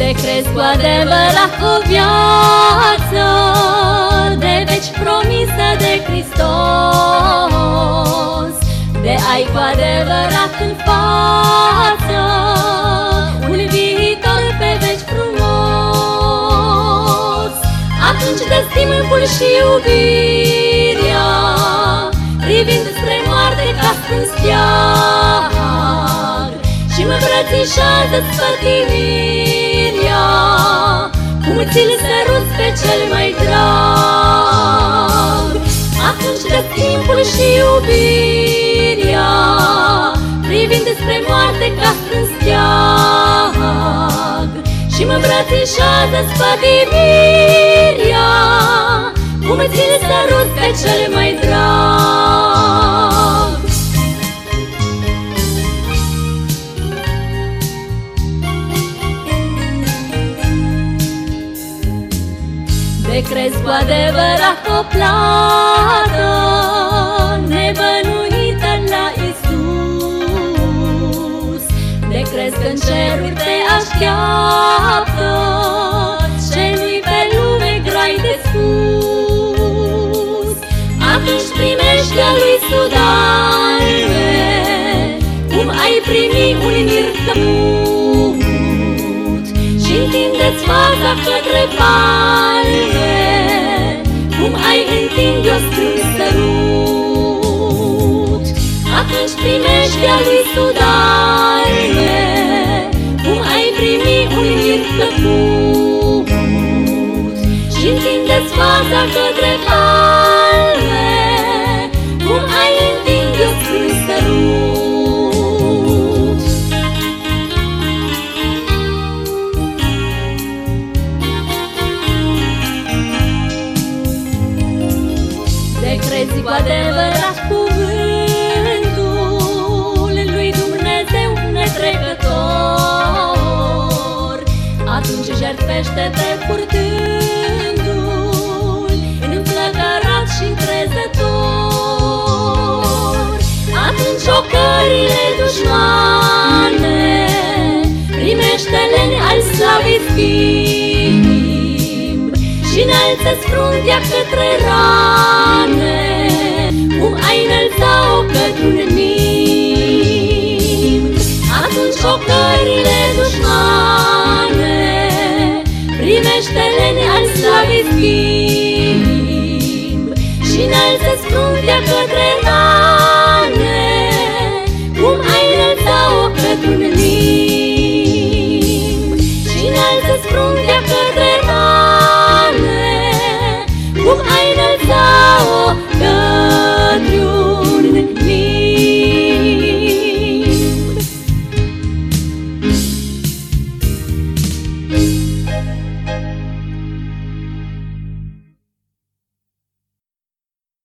De crezi cu adevărat o viață De veci promisă de Hristos. De ai cu adevărat în față Un viitor pe veci frumos. Atunci de timpul și iubirea Privind spre moarte ca spun steag Și mă îmbrățișează spătimirea cum ți-l săruți pe cel mai drag? Atunci de timpul și iubirea Privind spre moarte ca spre steag. Și mă îmbrățișează spătimirea Cum ți-l săruți pe cel mai drag De crezi cu adevărat o plată Nebănuită la Isus De crezi că în ceruri te așteaptă Celui pe lume grai de sus Atunci primești a lui sudarme Cum ai primi un mirtămut Și întindeți fața către palme Atunci primești a lui sudarme Cum ai primi un mir plăcut. Și întindeți fața către palme Cum ai întinde o strâns sărut De crezi cu adevărat cuvântul Atunci jertfește-te purtându-l înflăcărat și încrezător Atunci ocările dușmane primește-le al slavii schimb Și înalță-ți fruntea către rane. Cum ai înălța-o către un slavii schimb Și înalță scrumpia către rane. Cum ai înălțat-o către un limb Și înalță scrumpia către rane. Cum ai înălțat-o către un limb